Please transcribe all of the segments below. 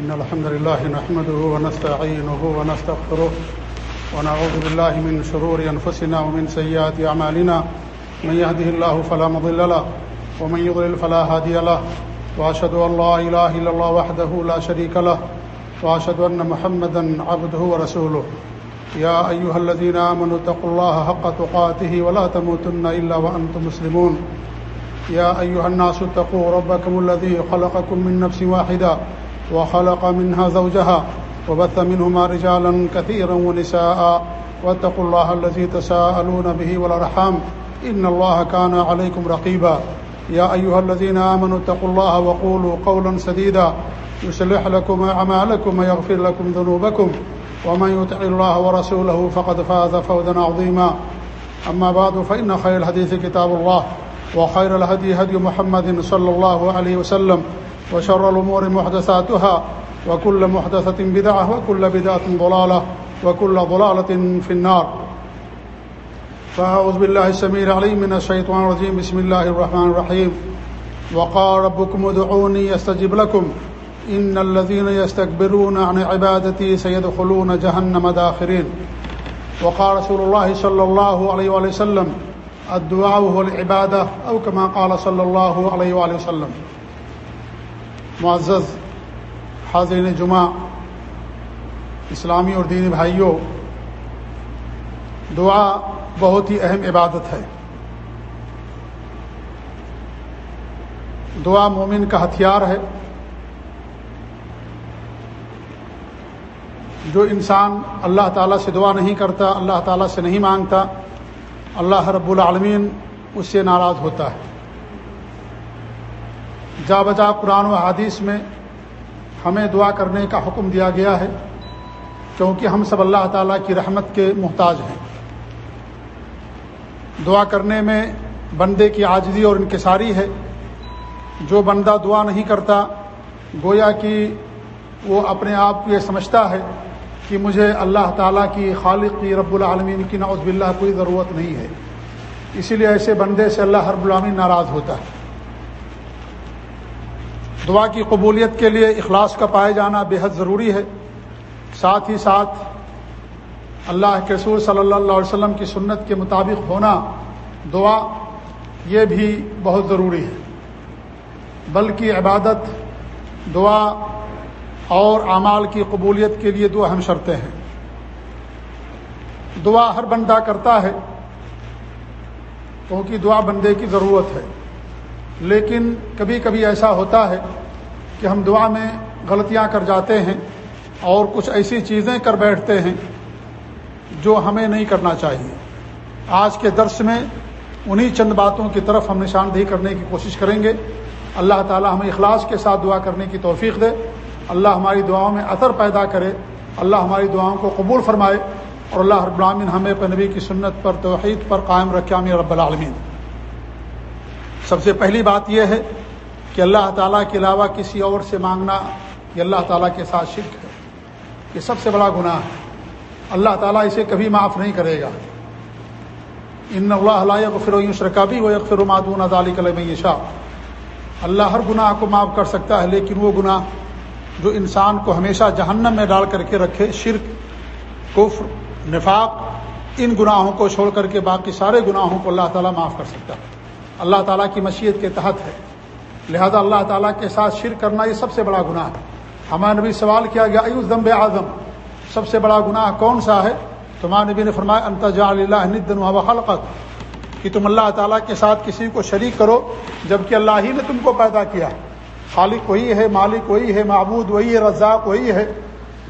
إن الحمد لله نحمده ونستعينه ونستغفره ونعوذ بالله من شرور أنفسنا ومن سيئات أعمالنا. من يهده الله فلا مضل له ومن يضلل فلا هادي له. وأشهد أن لا إله إلا الله وحده لا شريك له. وأشهد أن محمدا عبده ورسوله. يا أيها الذين آمنوا اتقوا الله حق تقاته ولا تموتن إلا وأنتم مسلمون. يا أيها الناس اتقوا ربكم الذي خلقكم من نفس واحدة وخلق منها زوجها وبث منهما رجالا كثيرا ونساء واتقوا الله الذي تساءلون به والأرحام إن الله كان عليكم رقيبا. يا أيها الذين آمنوا اتقوا الله وقولوا قولا سديدا. يسلح لكم أعمالكم ويغفر لكم ذنوبكم. ومن يطع الله ورسوله فقد فاز فوزا عظيما. أما بعد، فإن خير الحديث كتاب الله وخير الهدي هدي محمد صلى الله عليه وسلم. وشر الأمور محدثاتها، وكل محدثة بدعة، وكل بدعة ضلالة، وكل ضلالة في النار. فأعوذ بالله السميع العليم من الشيطان الرجيم. بسم الله الرحمن الرحيم. وقال ربكم ادعوني يستجب لكم. إن الذين يستكبرون عن عبادتي سيدخلون جهنم داخرين. وقال رسول الله صلى الله عليه وآله وسلم، الدعاء هو العبادة، أو كما قال صلى الله عليه وآله وسلم. معزز حاضرین جمعہ، اسلامی اور دینی بھائیوں دعا بہت ہی اہم عبادت ہے۔ دعا مومن کا ہتھیار ہے۔ جو انسان اللہ تعالیٰ سے دعا نہیں کرتا، اللہ تعالیٰ سے نہیں مانگتا، اللہ رب العالمین اس سے ناراض ہوتا ہے۔ جا بجا قرآن و حادیث میں ہمیں دعا کرنے کا حکم دیا گیا ہے کیونکہ ہم سب اللہ تعالیٰ کی رحمت کے محتاج ہیں۔ دعا کرنے میں بندے کی عاجزی اور انکساری ہے۔ جو بندہ دعا نہیں کرتا، گویا کہ وہ اپنے آپ کو یہ سمجھتا ہے کہ مجھے اللہ تعالیٰ کی خالق، کی رب العالمین کی نعوذ باللہ کوئی ضرورت نہیں ہے۔ اسی لیے ایسے بندے سے اللہ رب العالمین ناراض ہوتا ہے۔ دعا کی قبولیت کے لیے اخلاص کا پائے جانا بے حد ضروری ہے۔ ساتھ ہی ساتھ اللہ کے رسول صلی اللہ علیہ وسلم کی سنت کے مطابق ہونا دعا یہ بھی بہت ضروری ہے۔ بلکہ عبادت، دعا اور اعمال کی قبولیت کے لیے دو اہم شرطیں ہیں۔ دعا ہر بندہ کرتا ہے، کیونکہ دعا بندے کی ضرورت ہے۔ لیکن کبھی کبھی ایسا ہوتا ہے کہ ہم دعا میں غلطیاں کر جاتے ہیں اور کچھ ایسی چیزیں کر بیٹھتے ہیں جو ہمیں نہیں کرنا چاہیے۔ آج کے درس میں انہی چند باتوں کی طرف ہم نشاندہی کرنے کی کوشش کریں گے۔ اللہ تعالی ہمیں اخلاص کے ساتھ دعا کرنے کی توفیق دے۔ اللہ ہماری دعاؤں میں اثر پیدا کرے۔ اللہ ہماری دعاؤں کو قبول فرمائے اور اللہ رب العالمین ہمیں نبی کی سنت پر توحید پر قائم رکھے۔ امیر رب العالمین۔ سب سے پہلی بات یہ ہے کہ اللہ تعالیٰ کے علاوہ کسی اور سے مانگنا یہ اللہ تعالیٰ کے ساتھ شرک ہے۔ یہ سب سے بڑا گناہ ہے۔ اللہ تعالیٰ اسے کبھی معاف نہیں کرے گا۔ ان اللہ علیہ فرو شرکا بھی وہ یکفر معدون ادالی کلم شاہ اللہ ہر گناہ کو معاف کر سکتا ہے، لیکن وہ گناہ جو انسان کو ہمیشہ جہنم میں ڈال کر کے رکھے، شرک، کفر، نفاق، ان گناہوں کو چھوڑ کر کے باقی سارے گناہوں کو اللہ تعالیٰ معاف کر سکتا ہے۔ اللہ تعالیٰ کی مشیت کے تحت ہے۔ لہذا اللہ تعالیٰ کے ساتھ شرک کرنا یہ سب سے بڑا گناہ ہے۔ ہمارے نبی سوال کیا گیا، ایوز ذنب اعظم سب سے بڑا گناہ کون سا ہے؟ تو ہمارے نبی نے فرمایا انتجا اللہ ندن و خلقت کہ تم اللہ تعالیٰ کے ساتھ کسی کو شریک کرو جبکہ اللہ ہی نے تم کو پیدا کیا۔ خالق وہی ہے، مالک وہی ہے، معبود وہی ہے، رزاق وہی ہے۔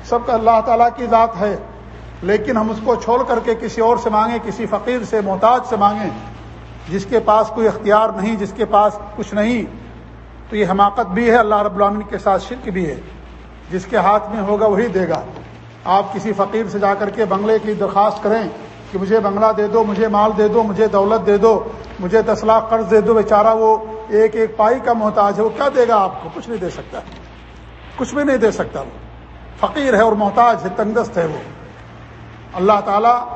سب کا اللہ تعالیٰ کی ذات ہے۔ لیکن ہم اس کو چھوڑ کر کے کسی اور سے مانگیں، کسی فقیر سے، محتاج سے مانگیں۔ جس کے پاس کوئی اختیار نہیں، جس کے پاس کچھ نہیں، تو یہ حماقت بھی ہے، اللہ رب العالمین کے ساتھ شرک بھی ہے۔ جس کے ہاتھ میں ہوگا وہی دے گا۔ آپ کسی فقیر سے جا کر کے بنگلے کی درخواست کریں کہ مجھے بنگلہ دے دو، مجھے مال دے دو، مجھے دولت دے دو، مجھے دس لاکھ قرض دے دو، بیچارہ وہ ایک ایک پائی کا محتاج ہے، وہ کیا دے گا آپ کو؟ کچھ نہیں دے سکتا۔ کچھ بھی نہیں دے سکتا وہ۔ فقیر ہے اور محتاج ہے تندست ہے وہ۔ اللہ تعالیٰ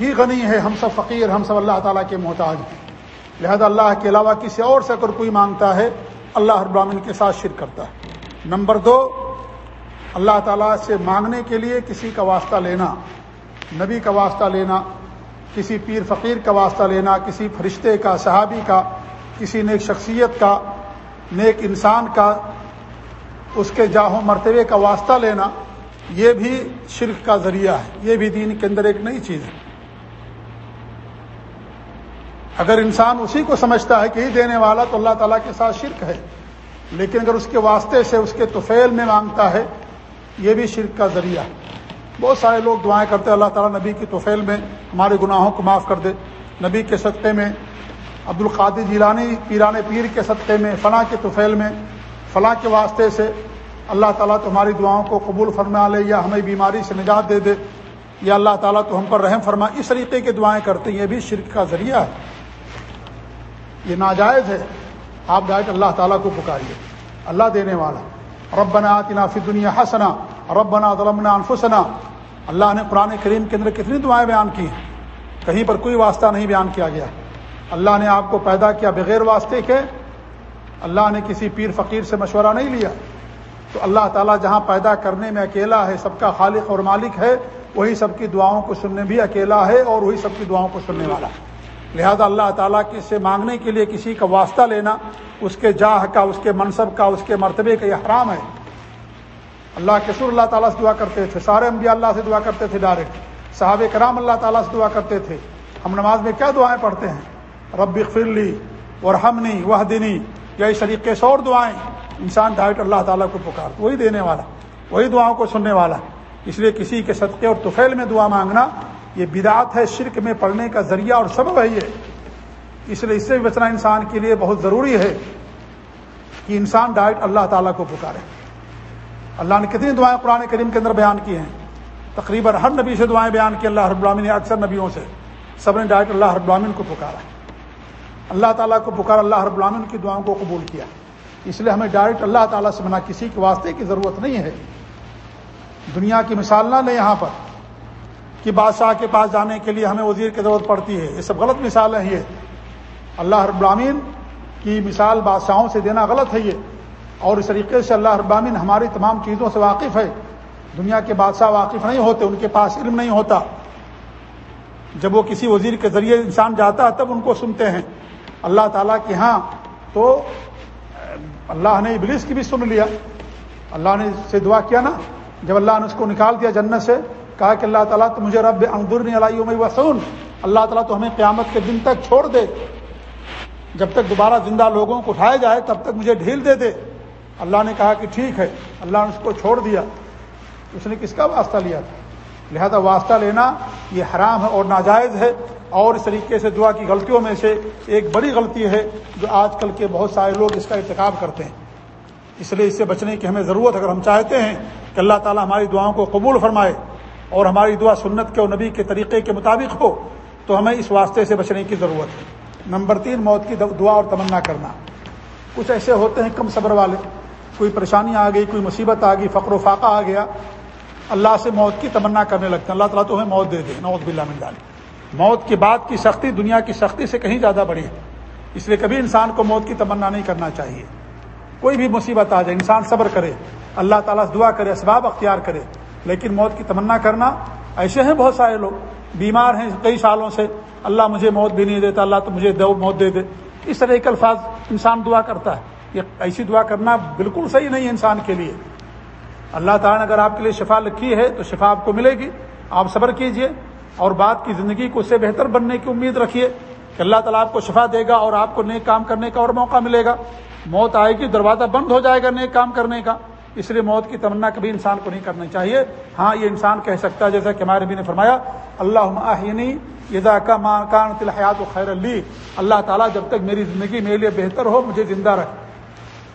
کی غنی ہے؟ ہم سب فقیر، ہم سب اللہ تعالیٰ کے محتاج ہیں۔ لہذا اللہ کے علاوہ کسی اور سے اگر کوئی مانگتا ہے، اللہ ابراہین کے ساتھ شرک کرتا ہے۔ نمبر دو، اللہ تعالیٰ سے مانگنے کے لیے کسی کا واسطہ لینا، نبی کا واسطہ لینا، کسی پیر فقیر کا واسطہ لینا، کسی فرشتے کا، صحابی کا، کسی نیک شخصیت کا، نیک انسان کا، اس کے جاہوں مرتبے کا واسطہ لینا، یہ بھی شرک کا ذریعہ ہے۔ یہ بھی دین کے اندر ایک نئی چیز ہے۔ اگر انسان اسی کو سمجھتا ہے کہ ہی دینے والا تو اللہ تعالیٰ کے ساتھ شرک ہے، لیکن اگر اس کے واسطے سے اس کے توفیل میں مانگتا ہے، یہ بھی شرک کا ذریعہ ہے۔ بہت سارے لوگ دعائیں کرتے ہیں، اللہ تعالیٰ نبی کی توفیل میں ہمارے گناہوں کو معاف کر دے۔ نبی کے صدقے میں عبد القادر جیلانی پیران پیر کے صدقے میں، فلاں کے توفیل میں، فلاں کے واسطے سے اللہ تعالیٰ تمہاری دعاؤں کو قبول فرما لے یا ہمیں بیماری سے نجات دے دے۔ یا اللہ تعالیٰ تو ہم پر رحم فرما۔ اس طریقے کی دعائیں کرتے ہیں، یہ بھی شرک کا ذریعہ ہے۔ یہ ناجائز ہے۔ آپ ڈائٹ اللہ تعالیٰ کو پکاریے۔ اللہ دینے والا۔ ربنا آتنا فی دنیا حسنا۔ ربنا ظلمنا انفسنا۔ اللہ نے قرآن کریم کے اندر کتنی دعائیں بیان کی ہیں۔ کہیں پر کوئی واسطہ نہیں بیان کیا گیا۔ اللہ نے آپ کو پیدا کیا بغیر واسطے کے۔ اللہ نے کسی پیر فقیر سے مشورہ نہیں لیا۔ تو اللہ تعالیٰ جہاں پیدا کرنے میں اکیلا ہے، سب کا خالق اور مالک ہے، وہی سب کی دعاؤں کو سننے بھی اکیلا ہے اور وہی سب کی دعاؤں کو سننے والا۔ ہے لہذا اللہ تعالیٰ کے سے مانگنے کے لیے کسی کا واسطہ لینا، اس کے جاہ کا، اس کے منصب کا، اس کے مرتبے کا یہ حرام ہے۔ اللہ کے سر اللہ تعالیٰ سے دعا کرتے تھے، سارے انبیاء اللہ سے دعا کرتے تھے ڈائریکٹ صحابہ کرام اللہ تعالیٰ سے دعا کرتے تھے۔ ہم نماز میں کیا دعائیں پڑھتے ہیں؟ رب فرلی اور ہمنی وہ دینی یا اس طریقے سے اور دعائیں۔ انسان ڈائریکٹ اللہ تعالیٰ کو پکار وہی دینے والا، وہی دعاؤں کو سننے والا۔ اس لیے کسی کے صدقے اور توفیل میں دعا مانگنا یہ بدعت ہے، شرک میں پڑھنے کا ذریعہ اور سبب ہے یہ۔ اس لیے اس سے بھی بچنا انسان کے لیے بہت ضروری ہے کہ انسان ڈائریکٹ اللہ تعالیٰ کو پکارے۔ اللہ نے کتنی دعائیں قرآن کریم کے اندر بیان کی ہیں۔ تقریباً ہر نبی سے دعائیں بیان کی اللہ رب العالمین نے اکثر نبیوں سے۔ سب نے ڈائریکٹ اللہ رب العالمین کو پکارا۔ اللہ تعالیٰ کو پکارا، اللہ رب العالمین کی دعاؤں کو قبول کیا۔ اس لیے ہمیں ڈائریکٹ اللہ تعالیٰ سے بنا کسی کے واسطے کی ضرورت نہیں ہے۔ دنیا کی مثال نہ لیں یہاں پر۔ کہ بادشاہ کے پاس جانے کے لیے ہمیں وزیر کی ضرورت پڑتی ہے۔ یہ سب غلط مثال ہے یہ۔ اللہ رب العالمین کی مثال بادشاہوں سے دینا غلط ہے یہ۔ اور اس طریقے سے اللہ ابامین ہماری تمام چیزوں سے واقف ہے۔ دنیا کے بادشاہ واقف نہیں ہوتے، ان کے پاس علم نہیں ہوتا۔ جب وہ کسی وزیر کے ذریعے انسان جاتا ہے، تب ان کو سنتے ہیں۔ اللہ تعالیٰ کے ہاں تو اللہ نے ابلیس کی بھی سن لیا۔ اللہ نے سے دعا کیا نا؟ جب اللہ نے اس کو نکال دیا جنت سے کہا کہ اللہ تعالیٰ تو مجھے رب اندر علائی میں وسون اللہ تعالیٰ تو ہمیں قیامت کے دن تک چھوڑ دے۔ جب تک دوبارہ زندہ لوگوں کو اٹھایا جائے، تب تک مجھے ڈھیل دے دے۔ اللہ نے کہا کہ ٹھیک ہے، اللہ نے اس کو چھوڑ دیا۔ اس نے کس کا واسطہ لیا؟ تھا لہذا واسطہ لینا یہ حرام ہے اور ناجائز ہے۔ اور اس طریقے سے دعا کی غلطیوں میں سے ایک بڑی غلطی ہے جو آج کل کے بہت سارے لوگ اس کا ارتکاب کرتے ہیں۔ اس لیے اس سے بچنے کی ہمیں ضرورت اگر ہم چاہتے ہیں کہ اللہ تعالیٰ ہماری دعاؤں کو قبول فرمائے اور ہماری دعا سنت کے اور نبی کے طریقے کے مطابق ہو، تو ہمیں اس واسطے سے بچنے کی ضرورت ہے۔ نمبر تین، موت کی دعا اور تمنا کرنا۔ کچھ ایسے ہوتے ہیں کم صبر والے۔ کوئی پریشانی آ گئی، کوئی مصیبت آ گئی، فقر و فاقہ آ گیا، اللہ سے موت کی تمنا کرنے لگتے ہیں۔ اللہ تعالیٰ تو ہمیں موت دے دے۔ نوت بلّہ من ڈالے موت کی بات کی سختی دنیا کی سختی سے کہیں زیادہ بڑی ہے۔ اس لیے کبھی انسان کو موت کی تمنا نہیں کرنا چاہیے۔ کوئی بھی مصیبت آ جائے، انسان صبر کرے۔ اللہ تعالیٰ سے دعا کرے، اسباب اختیار کرے۔ لیکن موت کی تمنا کرنا، ایسے ہیں بہت سارے لوگ، بیمار ہیں کئی سالوں سے، اللہ مجھے موت بھی نہیں دیتا، اللہ تو مجھے دو موت دے دے۔ اس طرح کے الفاظ انسان دعا کرتا ہے۔ یہ ایسی دعا کرنا بالکل صحیح نہیں ہے انسان کے لیے۔ اللہ تعالیٰ نے اگر آپ کے لیے شفا لکھی ہے تو شفا آپ کو ملے گی۔ آپ صبر کیجیے اور بات کی زندگی کو اس سے بہتر بننے کی امید رکھیے کہ اللہ تعالیٰ آپ کو شفا دے گا اور آپ کو نیک کام کرنے کا اور موقع ملے گا۔ موت آئے گی، دروازہ بند ہو جائے گا نیک کام کرنے کا۔ اس لیے موت کی تمنا کبھی انسان کو نہیں کرنا چاہیے۔ ہاں یہ انسان کہہ سکتا ہے، جیسا کہ ہمارے بھی نے فرمایا اللہ کا ماں کان تلحیات و خیر علی اللہ تعالیٰ جب تک میری زندگی میرے لیے بہتر ہو، مجھے زندہ رہے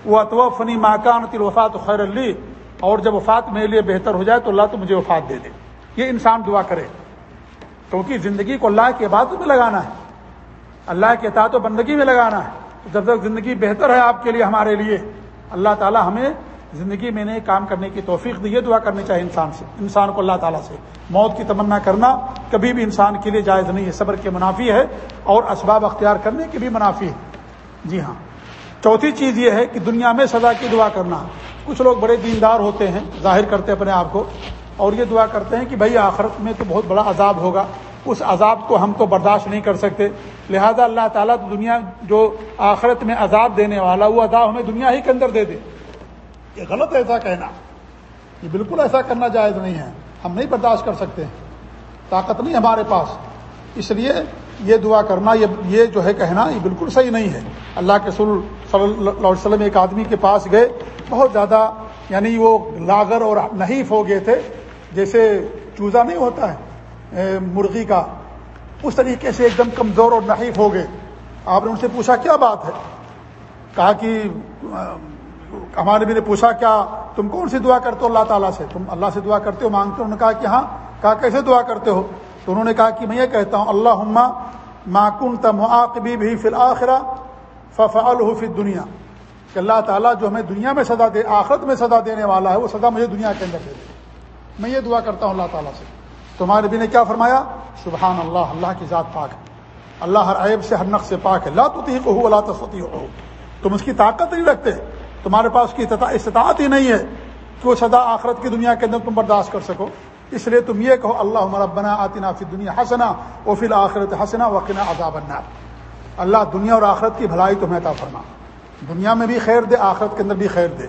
وہ اتو فنی ماکان تل وفات خیر علی اور جب وفات میرے لیے بہتر ہو جائے، تو اللہ تو مجھے وفات دے دے۔ یہ انسان دعا کرے۔ کیونکہ زندگی کو اللہ کی عبادت میں لگانا ہے۔ اللہ کے اطاعت و بندگی میں لگانا ہے۔ جب تک زندگی بہتر ہے آپ کے لیے، ہمارے لیے، اللہ تعالیٰ ہمیں زندگی میں نے کام کرنے کی توفیق دی، یہ دعا کرنی چاہیے انسان سے، انسان کو اللہ تعالیٰ سے۔ موت کی تمنا کرنا کبھی بھی انسان کے لیے جائز نہیں ہے، صبر کے منافی ہے اور اسباب اختیار کرنے کی بھی منافی ہے۔ جی ہاں۔ چوتھی چیز یہ ہے کہ دنیا میں سزا کی دعا کرنا۔ کچھ لوگ بڑے دیندار ہوتے ہیں، ظاہر کرتے اپنے آپ کو، اور یہ دعا کرتے ہیں کہ بھائی آخرت میں تو بہت بڑا عذاب ہوگا۔ اس عذاب کو ہم تو برداشت نہیں کر سکتے۔ لہذا اللہ تعالیٰ دنیا جو آخرت میں عذاب دینے والا، وہ عذاب ہمیں دنیا ہی کے اندر دے دے۔ یہ غلط ہے ایسا کہنا۔ یہ بالکل ایسا کرنا جائز نہیں ہے۔ ہم نہیں برداشت کر سکتے۔ طاقت نہیں ہمارے پاس۔ اس لیے یہ دعا کرنا، یہ جو ہے کہنا، یہ بالکل صحیح نہیں ہے۔ اللہ کے سل صلی اللہ علیہ وسلم ایک آدمی کے پاس گئے۔ بہت زیادہ یعنی وہ لاگر اور نحیف ہو گئے تھے۔ جیسے چوزا نہیں ہوتا ہے مرغی کا۔ اس طریقے سے ایک دم کمزور اور نحیف ہو گئے۔ آپ نے ان سے پوچھا، کیا بات ہے؟ کہا کہ ہمارے بھی نے پوچھا، کیا تم کون سی دعا کرتے ہو اللہ تعالیٰ سے؟ تم اللہ سے دعا کرتے ہو، مانگتے ہو؟ انہوں نے کہا کہ ہاں۔ کہا، کیسے دعا کرتے ہو؟ تو انہوں نے کہا کہ میں یہ کہتا ہوں اللہ عما معقن تم آقبی بھی فی الآخرہ فف الحفی دنیا کہ اللہ تعالیٰ جو ہمیں دنیا میں سزا دے، آخرت میں سزا دینے والا ہے، وہ سزا مجھے دنیا کے اندر دے دے۔ میں یہ دعا کرتا ہوں اللہ تعالیٰ سے۔ تمہارے بھی نے کیا فرمایا؟ سبحان اللہ اللہ کی ذات پاک ہے۔ اللہ ہر عیب سے، ہر نقص سے پاک ہے۔ اللہ تو ہو اللہ تصوتی ہو تم اس کی طاقت نہیں رکھتے۔ تمہارے پاس کی استطاعت ہی نہیں ہے کہ وہ سدا آخرت کی دنیا کے اندر تم برداشت کر سکو۔ اس لیے تم یہ کہو اللہ ربنا آتنا فی دنیا حسنا و فی آخرت حسنا وقنا عذاب النار. اللہ دنیا اور آخرت کی بھلائی تمہیں عطا فرما۔ دنیا میں بھی خیر دے، آخرت کے اندر بھی خیر دے۔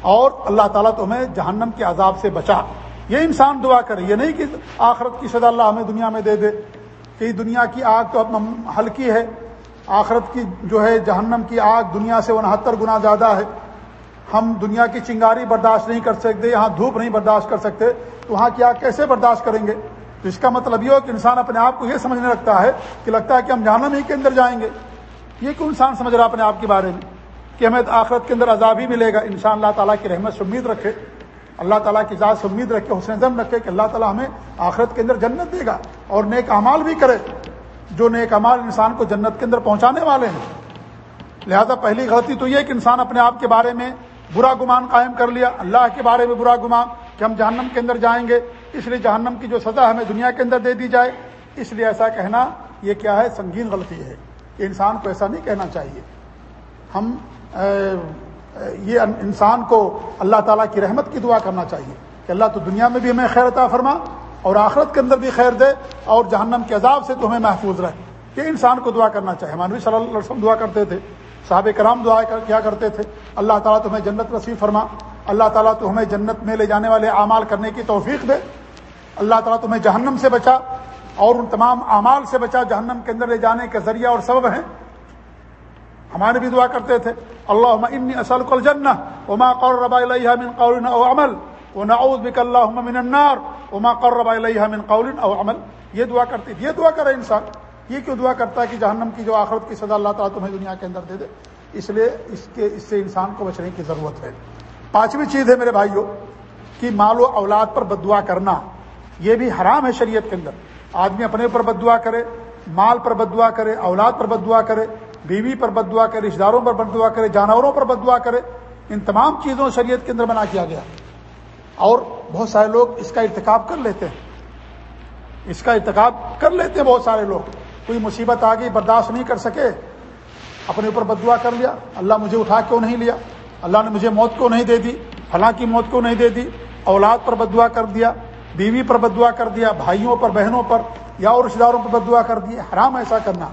اور اللہ تعالیٰ تمہیں جہنم کے عذاب سے بچا۔ یہ انسان دعا کرے، یہ نہیں کہ آخرت کی سزا اللہ ہمیں دنیا میں دے دے۔ کہ دنیا کی آگ تو اب ہلکی ہے، آخرت کی جو ہے جہنم کی آگ دنیا سے انہتر گنا زیادہ ہے۔ ہم دنیا کی چنگاری برداشت نہیں کر سکتے، یہاں دھوپ نہیں برداشت کر سکتے، تو وہاں کی آگ کیسے برداشت کریں گے؟ تو اس کا مطلب یہ ہو کہ انسان اپنے آپ کو یہ سمجھنے لگتا ہے کہ لگتا ہے کہ ہم جہنم ہی کے اندر جائیں گے۔ یہ کیوں انسان سمجھ رہا اپنے آپ کے بارے میں؟ کہ ہمیں آخرت کے اندر عذاب ہی ملے گا۔ انسان اللہ تعالیٰ کی رحمت سے امید رکھے۔ اللہ تعالیٰ کی ذات سے امید رکھے، حسن زم رکھے کہ اللہ تعالیٰ ہمیں آخرت کے اندر جنت دے گا اور نیک امال بھی کرے۔ جو نیک امال انسان کو جنت کے اندر پہنچانے والے ہیں۔ لہذا پہلی غلطی تو یہ کہ انسان اپنے آپ کے بارے میں برا گمان قائم کر لیا، اللہ کے بارے میں برا گمان کہ ہم جہنم کے اندر جائیں گے، اس لیے جہنم کی جو سزا ہمیں دنیا کے اندر دے دی جائے، اس لیے ایسا کہنا، یہ کیا ہے، سنگین غلطی ہے کہ انسان کو ایسا نہیں کہنا چاہیے۔ ہم یہ انسان کو اللہ تعالیٰ کی رحمت کی دعا کرنا چاہیے کہ اللہ تو دنیا میں بھی ہمیں خیر عطا فرما اور آخرت کے اندر بھی خیر دے اور جہنم کے عذاب سے تو ہمیں محفوظ رہے یہ انسان کو دعا کرنا چاہیے۔ ہمارے صلی اللہ علیہ وسلم دعا کرتے تھے، صحابہ کرام دعا کیا کرتے تھے؟ اللہ تعالیٰ تمہیں جنت رسیف فرما۔ اللہ تعالیٰ تو ہمیں جنت میں لے جانے والے اعمال کرنے کی توفیق دے۔ اللہ تعالیٰ تمہیں جہنم سے بچا اور ان تمام اعمال سے بچا۔ جہنم کے اندر لے جانے کے ذریعہ اور سبب ہیں۔ ہمارے بھی دعا کرتے تھے۔ اللہ انی اصل کل جن اما قور ربا من قول او عمل و نعوذ بک اللہ من النار اما قور ربا من قول او عمل۔ یہ دعا کرتے یہ دعا کرے انسان۔ یہ کیوں دعا کرتا ہے کہ جہنم کی جو آخرت کی سزا اللہ تعالیٰ تمہیں دنیا کے اندر دے دے؟ اس لیے اس کے، اس سے انسان کو بچنے کی ضرورت ہے۔ پانچویں چیز ہے میرے بھائیوں کہ مال و اولاد پر بدعا کرنا۔ یہ بھی حرام ہے شریعت کے اندر۔ آدمی اپنے اوپر بد دعا کرے، مال پر بد دعا کرے، اولاد پر بد دعا کرے، بیوی پر بد دعا کرے رشتے داروں پر بد دعا کرے، جانوروں پر بد دعا کرے، ان تمام چیزوں شریعت کے اندر بنا کیا گیا۔ اور بہت سارے لوگ اس کا ارتکاب کر لیتے ہیں۔ اس کا ارتکاب کر لیتے ہیں بہت سارے لوگ۔ کوئی مصیبت آ گئی برداشت نہیں کر سکے۔ اپنے اوپر بد دعا کر لیا۔ اللہ مجھے اٹھا کیوں نہیں لیا؟ اللہ نے مجھے موت کیوں نہیں دے دی؟ فلاں کی موت کیوں نہیں دے دی؟ اولاد پر بد دعا کر دیا، بیوی پر بد دعا کر دیا، بھائیوں پر، بہنوں پر یا اور رشتے داروں پر بد دعا کر دی حرام ایسا کرنا۔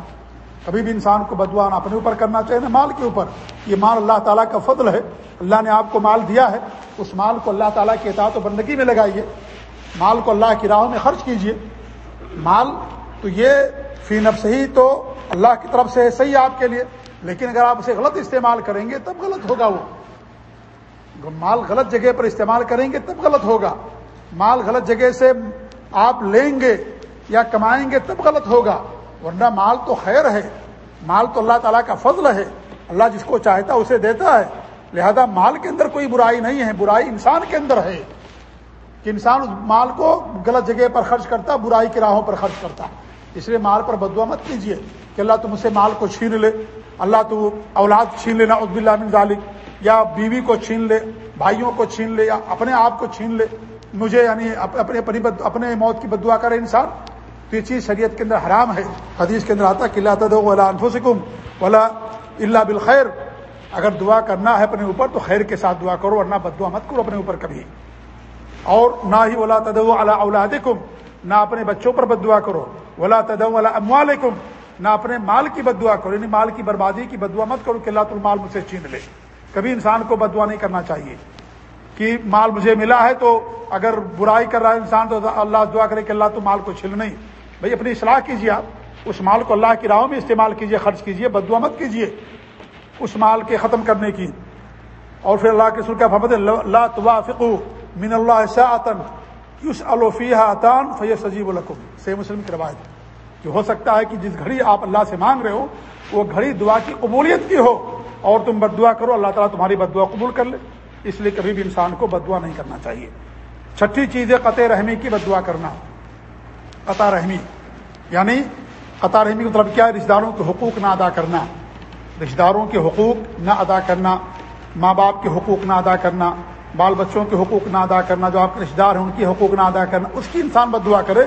کبھی بھی انسان کو بدوا اپنے اوپر کرنا چاہیے نا مال کے اوپر۔ یہ مال اللہ تعالیٰ کا فضل ہے۔ اللہ نے آپ کو مال دیا ہے۔ اس مال کو اللہ تعالیٰ کی اطاعت و بندگی میں لگائیے۔ مال کو اللہ کی راہوں میں خرچ کیجیے۔ مال تو یہ فی نفس ہی تو اللہ کی طرف سے ہے صحیح آپ کے لیے، لیکن اگر آپ اسے غلط استعمال کریں گے تب غلط ہوگا وہ۔ مال غلط جگہ پر استعمال کریں گے تب غلط ہوگا۔ مال غلط جگہ سے آپ لیں گے یا کمائیں گے تب غلط ہوگا۔ ورنہ مال تو خیر ہے، مال تو اللہ تعالیٰ کا فضل ہے۔ اللہ جس کو چاہتا اسے دیتا ہے۔ لہذا مال کے اندر کوئی برائی نہیں ہے، برائی انسان کے اندر ہے۔ کہ انسان اس مال کو غلط جگہ پر خرچ کرتا، برائی کی راہوں پر خرچ کرتا۔ اس لیے مال پر بدوا مت کیجیے کہ اللہ تم اسے مال کو چھین لے، اللہ تو اولاد چھین لینا عزب اللہ من ذالک، یا بیوی کو چھین لے، بھائیوں کو چھین لے، یا اپنے آپ کو چھین لے۔ مجھے یعنی اپنے اپنے موت کی بدعا کرے انسان۔ تو یہ چیز شریعت کے اندر حرام ہے۔ حدیث کے اندر آتا کہ اللہ تعدو ولا انفسکم ولا اللہ بالخیر۔ اگر دعا کرنا ہے اپنے اوپر تو خیر کے ساتھ دعا کرو، ورنہ بد دعا مت کرو اپنے اوپر کبھی۔ اور نہ ہی ولا تدو اللہ اولاد نہ اپنے بچوں پر بد دعا کرو۔ ولا تدو اللہ اموالکم نہ اپنے مال کی بد دعا کرو یعنی مال کی بربادی کی بد دعا مت کرو کہ اللہ المال مجھ سے چھین لے۔ کبھی انسان کو بد دعا نہیں کرنا چاہیے کہ مال مجھے ملا ہے تو اگر برائی کر رہا ہے انسان تو اللہ دعا کرے کہ اللہ تو مال کو چھل نہیں۔ بھائی اپنی اصلاح کیجیے آپ۔ اس مال کو اللہ کی راہوں میں استعمال کیجیے، خرچ کیجیے بدوا مت کیجیے اس مال کے ختم کرنے کی۔ اور پھر اللہ کے سر کا فمد اللہ توافق من اللہ عطن یوس الفیہ عطان فیص عجیب القم سے مسلم کی روایت کہ ہو سکتا ہے کہ جس گھڑی آپ اللہ سے مانگ رہے ہو، وہ گھڑی دعا کی قبولیت کی ہو، اور تم بد دعا کرو، اللہ تعالیٰ تمہاری بد دعا قبول کر لے۔ اس لیے کبھی بھی انسان کو بد دعا نہیں کرنا چاہیے۔ چھٹی چیز ہے قطع رحمی کی بد دعا کرنا۔ قطع رحمی۔ یعنی قطع رحمی کا مطلب کیا ہے؟ رشتہ داروں کے حقوق نہ ادا کرنا۔ رشتہ داروں کے حقوق نہ ادا کرنا۔ ماں باپ کے حقوق نہ ادا کرنا۔ بال بچوں کے حقوق نہ ادا کرنا، جو آپ کے رشتہ دار ہیں، ان کی حقوق نہ ادا کرنا، اس کی انسان بد دعا کرے،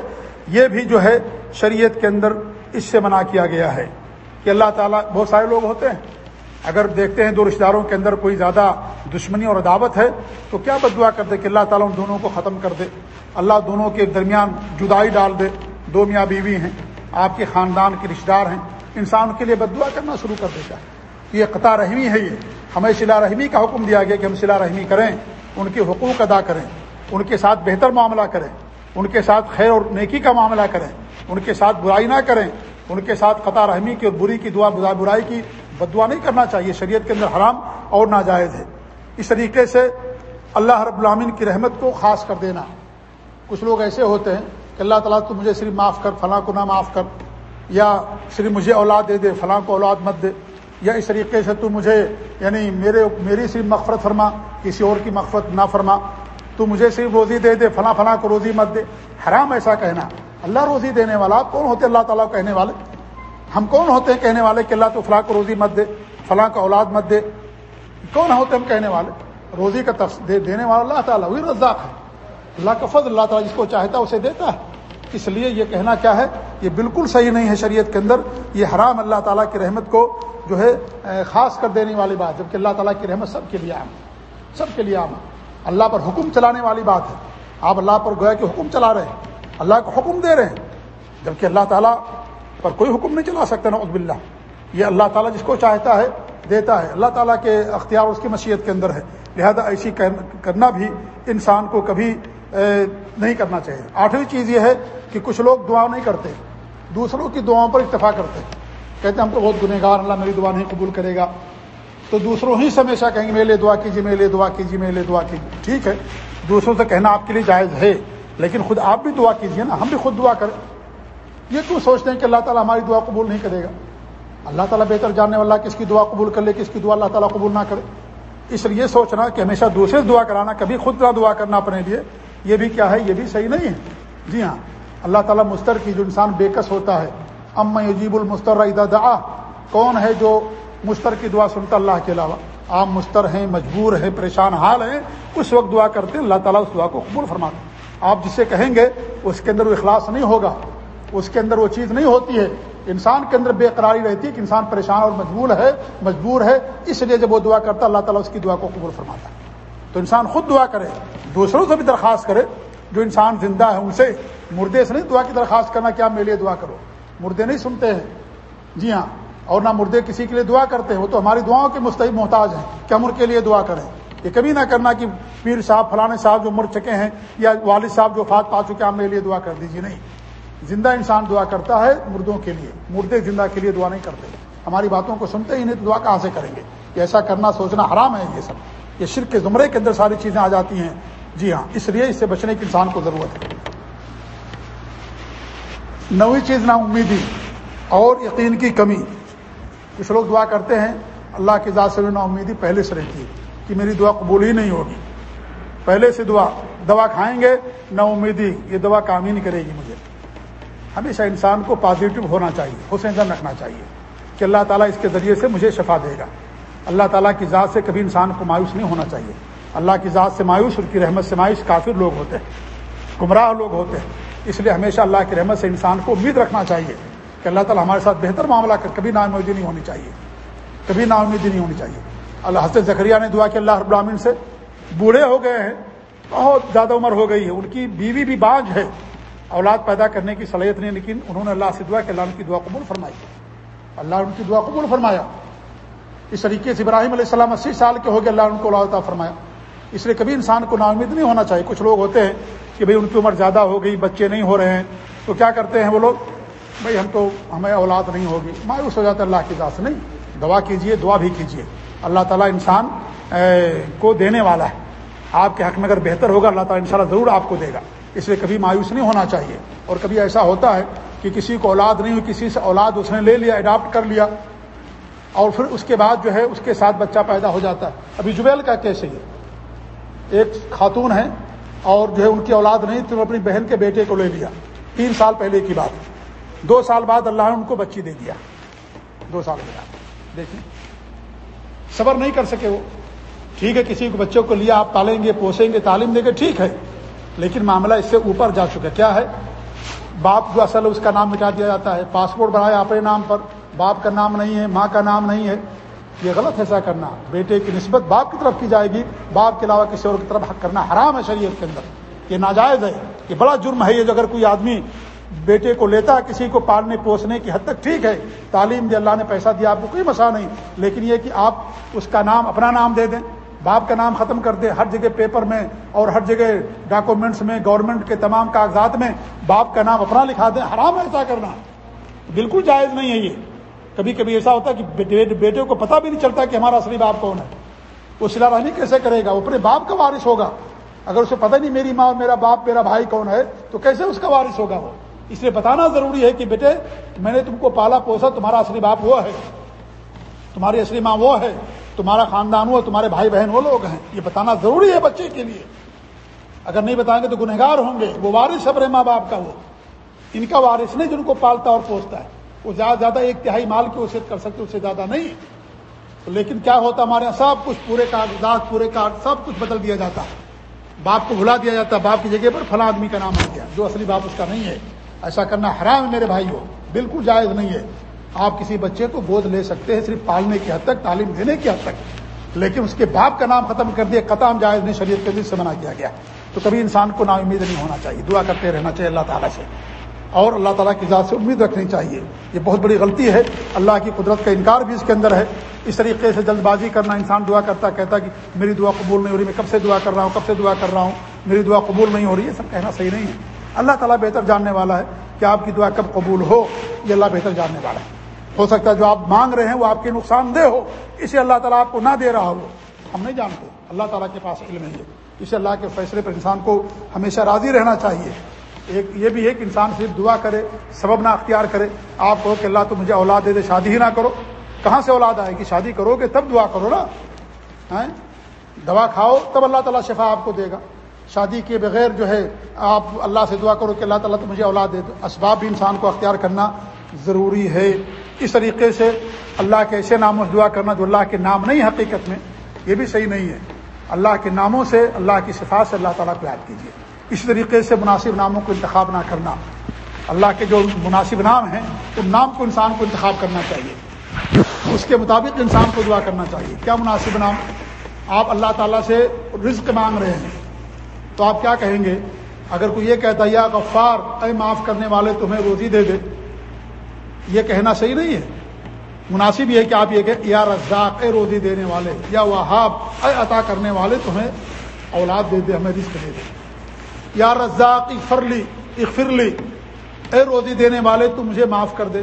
یہ بھی جو ہے شریعت کے اندر اس سے منع کیا گیا ہے کہ اللہ تعالیٰ بہت سارے لوگ ہوتے ہیں۔ اگر دیکھتے ہیں دو رشتہ داروں کے اندر کوئی زیادہ دشمنی اور عداوت ہے، تو کیا بد دعا کر دے کہ اللہ تعالیٰ ان دونوں کو ختم کر دے؟ اللہ دونوں کے درمیان جدائی ڈال دے۔ دو میاں بیوی ہیں، آپ کے خاندان کے رشتہ دار ہیں، انسان کے لیے بد دعا کرنا شروع کر دیتا ہے۔ یہ قطع رحمی ہے یہ۔ ہمیں سلا رحمی کا حکم دیا گیا کہ ہم سلا رحمی کریں۔ ان کے حقوق ادا کریں، ان کے ساتھ بہتر معاملہ کریں، ان کے ساتھ خیر اور نیکی کا معاملہ کریں، ان کے ساتھ برائی نہ کریں، ان کے ساتھ قطع رحمی کی اور بری کی دعا، برائی کی بد دعا نہیں کرنا چاہیے، شریعت کے اندر حرام اور ناجائز ہے۔ اس طریقے سے اللہ رب العامن کی رحمت کو خاص کر دینا۔ کچھ لوگ ایسے ہوتے ہیں کہ اللہ تعالیٰ تو مجھے صرف معاف کر، فلاں کو نہ معاف کر، یا صرف مجھے اولاد دے دے، فلاں کو اولاد مت دے۔ یا اس طریقے سے تو مجھے یعنی میرے میری صرف مغفرت فرما، کسی اور کی مغفرت نہ فرما۔ تو مجھے صرف روزی دے دے، فلاں فلاں کو روزی مت دے۔ حرام ایسا کہنا۔ اللہ روزی دینے والا، آپ کون ہوتے اللہ تعالیٰ کہنے والے؟ ہم کون ہوتے ہیں کہنے والے کہ اللہ تو فلاں کو روزی مت دے، فلاں کو اولاد مت دے؟ کون ہوتے ہم کہنے والے؟ روزی کا دے دینے والا اللہ تعالیٰ، وہی رزاق ہے۔ اللہ کا فضل، اللہ تعالیٰ جس کو چاہتا ہے اسے دیتا ہے۔ اس لیے یہ کہنا کیا ہے؟ یہ بالکل صحیح نہیں ہے شریعت کے اندر۔ یہ حرام اللہ تعالیٰ کی رحمت کو جو ہے خاص کر دینے والی بات، جبکہ اللہ تعالیٰ کی رحمت سب کے لیے عام سب کے لیے عام اللہ پر حکم چلانے والی بات ہے۔ آپ اللہ پر گویا کہ حکم چلا رہے ہیں۔ اللہ کو حکم دے رہے ہیں۔ جبکہ اللہ تعالیٰ پر کوئی حکم نہیں چلا سکتا، نعوذ باللہ۔ یہ اللہ تعالیٰ جس کو چاہتا ہے، دیتا ہے۔ اللہ تعالیٰ کے اختیار اس کی مشیت کے اندر ہے۔ لہذا ایسی کرنا بھی انسان کو کبھی نہیں کرنا چاہیے۔ آٹھویں چیز یہ ہے کہ کچھ لوگ دعا نہیں کرتے۔ دوسروں کی دعاؤں پر اتفاق کرتے ہیں۔ کہتے ہیں ہم کو بہت گنہ گار اللہ میری دعا نہیں قبول کرے گا۔ تو دوسروں ہی سے ہمیشہ کہیں گے، میرے لیے دعا کیجیے، میرے لیے دعا کیجیے، میرے لیے دعا کیجیے۔ ٹھیک ہے، دوسروں سے کہنا آپ کے لیے جائز ہے، لیکن خود آپ بھی دعا کیجیے نا، ہم بھی خود دعا کریں۔ یہ کیوں سوچتے ہیں کہ اللہ تعالیٰ ہماری دعا قبول نہیں کرے گا؟ اللہ تعالیٰ بہتر جاننے والا کس کی دعا قبول کر لے، کس کی دعا اللہ تعالیٰ قبول نہ کرے۔ اس لیے سوچنا کہ ہمیشہ دوسرے دعا کرانا، کبھی خود نہ دعا کرنا اپنے لیے، یہ بھی کیا ہے، یہ بھی صحیح نہیں ہے۔ جی ہاں اللہ تعالیٰ مستر کی جو انسان بےکس ہوتا ہے ام یجیب المستر دعا، کون ہے جو مستر کی دعا سنتا اللہ کے علاوہ؟ آپ مستر ہیں، مجبور ہیں، پریشان حال ہیں، اس وقت دعا کرتے ہیں، اللہ تعالیٰ اس دعا کو قبول فرماتے آپ جسے کہیں گے، اس کے اندر وہ اخلاص نہیں ہوگا، اس کے اندر وہ چیز نہیں ہوتی ہے۔ انسان کے اندر بے قراری رہتی ہے کہ انسان پریشان اور مجبور ہے مجبور ہے، اس لیے جب وہ دعا کرتا اللہ تعالیٰ اس کی دعا کو قبول فرماتا ہے۔ تو انسان خود دعا کرے، دوسروں سے بھی درخواست کرے، جو انسان زندہ ہے ان سے، مردے سے نہیں دعا کی درخواست کرنا، کیا میرے لیے دعا کرو؟ مردے نہیں سنتے ہیں۔ جی ہاں اور نہ مردے کسی کے لیے دعا کرتے ہیں۔ وہ تو ہماری دعاؤں کے مستحب محتاج ہیں کہ ہم ان کے لیے دعا کریں۔ یہ کبھی نہ کرنا کہ پیر صاحب، فلانے صاحب جو مر چکے ہیں یا والد صاحب جو فات پا چکے ہیں آپ میرے لیے دعا کر دیجیے نہیں، زندہ انسان دعا کرتا ہے مردوں کے لیے۔ مردے زندہ کے لیے دعا نہیں کرتے۔ ہماری باتوں کو سنتے ہی نہیں، تو دعا کہاں سے کریں گے؟ ایسا کرنا، سوچنا حرام ہے یہ سب۔ یہ شرک کے زمرے کے اندر ساری چیزیں آ جاتی ہیں۔ جی ہاں اس لیے اس سے بچنے کی انسان کو ضرورت ہے۔ نویں چیز نا امیدی اور یقین کی کمی۔ کچھ لوگ دعا کرتے ہیں، اللہ کی ذات سے نا امیدی پہلے سے رہتی ہے کہ میری دعا قبول ہی نہیں ہوگی۔ پہلے سے دعا، دوا کھائیں گے نا امیدی یہ دوا کام ہی نہیں کرے گی مجھے۔ ہمیشہ انسان کو پازیٹو ہونا چاہیے حسین زن رکھنا چاہیے کہ اللہ تعالیٰ اس کے ذریعے سے مجھے شفا دے گا۔ اللہ تعالیٰ کی ذات سے کبھی انسان کو مایوس نہیں ہونا چاہیے۔ اللہ کی ذات سے مایوس اور کی رحمت سے مایوس کافر لوگ ہوتے ہیں، گمراہ لوگ ہوتے ہیں۔ اس لیے ہمیشہ اللہ کی رحمت سے انسان کو امید رکھنا چاہیے کہ اللہ تعالیٰ ہمارے ساتھ بہتر معاملہ کر، کبھی نا امیدی نہیں ہونی چاہیے۔ کبھی نا امیدی نہیں ہونی چاہیے۔ اللہ، حضرت زکریہ نے دعا کہ اللہ رب العالمین سے، بوڑھے ہو گئے ہیں، بہت زیادہ عمر ہو گئی ہے، ان کی بیوی بھی بانج ہے، اولاد پیدا کرنے کی صلاحیت نہیں، لیکن انہوں نے اللہ سے دعا کہ اللہ ان کی دعا قبول فرمائی۔ اللہ ان کی دعا قبول فرمایا۔ اس طریقے سے ابراہیم علیہ السلام اسی سال کے ہو گئے، اللہ ان کو اللہ فرمایا۔ اس لیے کبھی انسان کو نا امید نہیں ہونا چاہیے۔ کچھ لوگ ہوتے ہیں کہ بھئی ان کی عمر زیادہ ہو گئی، بچے نہیں ہو رہے ہیں، تو کیا کرتے ہیں وہ لوگ؟ بھائی ہم تو، ہمیں اولاد نہیں ہوگی۔ مایوس ہو جاتا اللہ کی ذات سے۔ نہیں، دعا کیجیے، دعا بھی کیجیے۔ اللہ تعالیٰ انسان کو دینے والا ہے۔ آپ کے حق میں اگر بہتر ہوگا، اللہ تعالیٰ انشاءاللہ ضرور آپ کو دے گا۔ اس لیے کبھی مایوس نہیں ہونا چاہیے۔ اور کبھی ایسا ہوتا ہے کہ کسی کو اولاد نہیں ہوئی، کسی سے اولاد اس نے لے لیا، اڈاپٹ کر لیا، اور پھر اس کے بعد جو ہے، اس کے ساتھ بچہ پیدا ہو جاتا ہے۔ ابھی جبیل کا کیسے یہ۔ ایک خاتون ہے اور جو ہے ان کی اولاد نہیں تھی اپنی بہن کے بیٹے کو لے لیا۔ تین سال پہلے کی بات۔ دو سال بعد اللہ نے ان کو بچی دے دیا۔ دو سال کے بعد۔ دیکھیں۔ صبر نہیں کر سکے وہ۔ ٹھیک ہے، کسی کو بچوں کو لیا، آپ پالیں گے، پوسیں گے، تعلیم دیں گے، ٹھیک ہے۔ لیکن معاملہ اس سے اوپر جا چکا۔ کیا ہے؟ باپ جو اصل اس کا نام مٹا دیا جاتا ہے۔ پاسپورٹ بنایا اپنے نام پر۔ باپ کا نام نہیں ہے، ماں کا نام نہیں ہے۔ یہ غلط ایسا کرنا۔ بیٹے کی نسبت باپ کی طرف کی جائے گی، باپ کے علاوہ کسی اور کی طرف حق کرنا حرام ہے شریعت کے اندر۔ یہ ناجائز ہے۔ یہ بڑا جرم ہے یہ جو اگر کوئی آدمی بیٹے کو لیتا، کسی کو پالنے، پوسنے کی حد تک ٹھیک ہے۔ تعلیم دے، اللہ نے پیسہ دیا، آپ کو کوئی مسئلہ نہیں۔ لیکن یہ کہ آپ اس کا نام، اپنا نام دے دیں۔ باپ کا نام ختم کر دیں۔ ہر جگہ پیپر میں اور ہر جگہ ڈاکومنٹس میں گورنمنٹ کے تمام کاغذات میں باپ کا نام اپنا لکھا دیں۔ حرام ایسا کرنا۔ بالکل جائز نہیں ہے یہ۔ کبھی کبھی ایسا ہوتا ہے کہ بیٹے کو پتہ بھی نہیں چلتا کہ ہمارا اصلی باپ کون ہے۔ وہ سلا رحمی کیسے کرے گا؟ وہ اپنے باپ کا وارث ہوگا۔ اگر اسے پتہ نہیں میری ماں، میرا باپ، میرا بھائی کون ہے، تو کیسے اس کا وارث ہوگا وہ؟ اس لیے بتانا ضروری ہے کہ بیٹے، میں نے تم کو پالا پوسا، تمہارا اصلی باپ وہ ہے۔ تمہاری اصلی ماں وہ ہے۔ تمہارا خاندان وہ تمہارے بھائی بہن وہ لوگ ہیں۔ یہ بتانا ضروری ہے بچے کے لیے۔ اگر نہیں بتائیں گے تو گنہگار ہوں گے۔ وہ وارث ہے اپنے ماں باپ کا وہ۔ ان کا وارث نہیں جن کو پالتا اور پوستا ہے۔ وہ زیادہ زیادہ ایک تہائی مال کی وصیت کر سکتے، اس سے زیادہ نہیں لیکن کیا ہوتا ہمارے یہاں سب کچھ پورے کاغذات پورے کارڈ، سب کچھ بدل دیا جاتا۔ ہے باپ کو بھلا دیا جاتا ہے باپ کی جگہ پر فلاں آدمی کا نام آ گیا، جو اصلی باپ اس کا نہیں ہے۔ ایسا کرنا حرام ہے میرے بھائی ہو بالکل جائز نہیں ہے۔ آپ کسی بچے کو گود لے سکتے ہیں صرف پالنے کی حد تک، تعلیم دینے کی حد تک، لیکن اس کے باپ کا نام ختم کر دیا قطام جائز نہیں، شریعت کے دل سے منع کیا گیا۔ تو کبھی انسان کو نا امید نہیں ہونا چاہیے، دعا کرتے رہنا چاہیے اللہ تعالیٰ سے۔ اور اللہ تعالیٰ کی ذات سے امید رکھنی چاہیے۔ یہ بہت بڑی غلطی ہے۔ اللہ کی قدرت کا انکار بھی اس کے اندر ہے۔ اس طریقے سے جلد بازی کرنا انسان دعا کرتا کہتا کہ میری دعا قبول نہیں ہو رہی، میں کب سے دعا کر رہا ہوں، کب سے دعا کر رہا ہوں، میری دعا قبول نہیں ہو رہی ہے سب کہنا صحیح نہیں ہے۔ اللہ تعالیٰ بہتر جاننے والا ہے کہ آپ کی دعا کب قبول ہو، یہ اللہ بہتر جاننے والا ہے۔ ہو سکتا ہے جو آپ مانگ رہے ہیں وہ آپ کے نقصان دہ ہو، اسے اللہ تعالیٰ آپ کو نہ دے رہا ہو۔ ہم نہیں جانتے، اللہ تعالیٰ کے پاس علم ہے۔ اسے اللہ کے فیصلے پر انسان کو ہمیشہ راضی رہنا چاہیے۔ ایک یہ بھی ہے کہ انسان صرف دعا کرے، سبب نہ اختیار کرے، آپ کہو کہ اللہ تو مجھے اولاد دے دے، شادی ہی نہ کرو۔ کہاں سے اولاد آئے گی؟ شادی کرو گے، تب دعا کرو نا۔ ہاں؟ دوا کھاؤ، تب اللہ تعالیٰ شفا آپ کو دے گا۔ شادی کے بغیر جو ہے، آپ اللہ سے دعا کرو کہ اللہ تعالیٰ تو مجھے اولاد دے دو اسباب بھی انسان کو اختیار کرنا ضروری ہے۔ اس طریقے سے اللہ کے ایسے ناموں سے دعا کرنا جو اللہ کے نام نہیں، حقیقت میں، یہ بھی صحیح نہیں ہے۔ اللہ کے ناموں سے، اللہ کی صفات سے اللہ تعالیٰ کو یاد کیجیے۔ اسی طریقے سے مناسب ناموں کو انتخاب نہ کرنا۔ اللہ کے جو مناسب نام ہیں، ان نام کو انسان کو انتخاب کرنا چاہیے۔ اس کے مطابق انسان کو دعا کرنا چاہیے۔ کیا مناسب نام؟ آپ اللہ تعالیٰ سے رزق مانگ رہے ہیں۔ تو آپ کیا کہیں گے؟ اگر کوئی یہ کہتا ہے، یا غفار، اے معاف کرنے والے تمہیں روزی دے دے۔ یہ کہنا صحیح نہیں ہے۔ مناسب یہ ہے کہ آپ یہ کہ یا رزاق، اے روزی دینے والے، یا وہاب، اے عطا کرنے والے تمہیں اولاد دے دے، ہمیں رزق دے دے۔ یا رزاق اغفرلی اغفرلی اے روزی دینے والے، تو مجھے معاف کر دے۔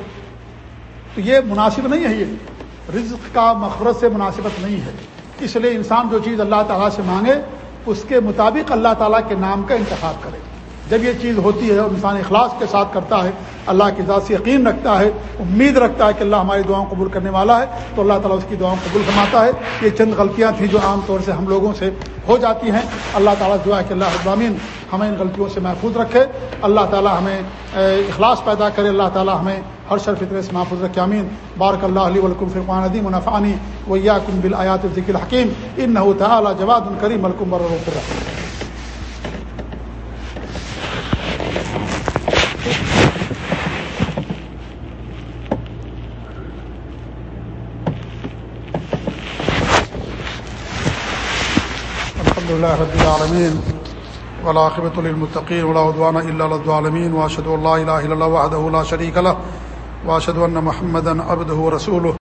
تو یہ مناسب نہیں ہے، یہ رزق کا مخرت سے مناسبت نہیں ہے۔ اس لیے انسان جو چیز اللہ تعالیٰ سے مانگے، اس کے مطابق اللہ تعالیٰ کے نام کا انتخاب کرے۔ جب یہ چیز ہوتی ہے، اور انسان اخلاص کے ساتھ کرتا ہے، اللہ کی ذات سے یقین رکھتا ہے، امید رکھتا ہے کہ اللہ ہماری دعاؤں قبول کرنے والا ہے، تو اللہ تعالیٰ اس کی دعاؤں قبول فرماتا ہے۔ یہ چند غلطیاں تھیں جو عام طور سے ہم لوگوں سے ہو جاتی ہیں۔ اللہ تعالیٰ دعا کہ اللہ ابامین ہمیں ان غلطیوں سے محفوظ رکھے۔ اللہ تعالیٰ ہمیں اخلاص پیدا کرے۔ اللہ تعالیٰ ہمیں ہر شر فطرے سے محفوظ رکھے۔ امین بارک اللہ علیہ ولکم فرقان ادیم منفانی ویا کم بل آیات ذکل حکیم ان نہ تعالیٰ جواد الکریم ملکم بر الحمد لله رب العالمين والعاقبة للمتقين ولا عدوان إلا للظالمين وأشهد أن لا إله إلا الله وحده لا شريك له، وأشهد أن محمدا عبده ورسوله.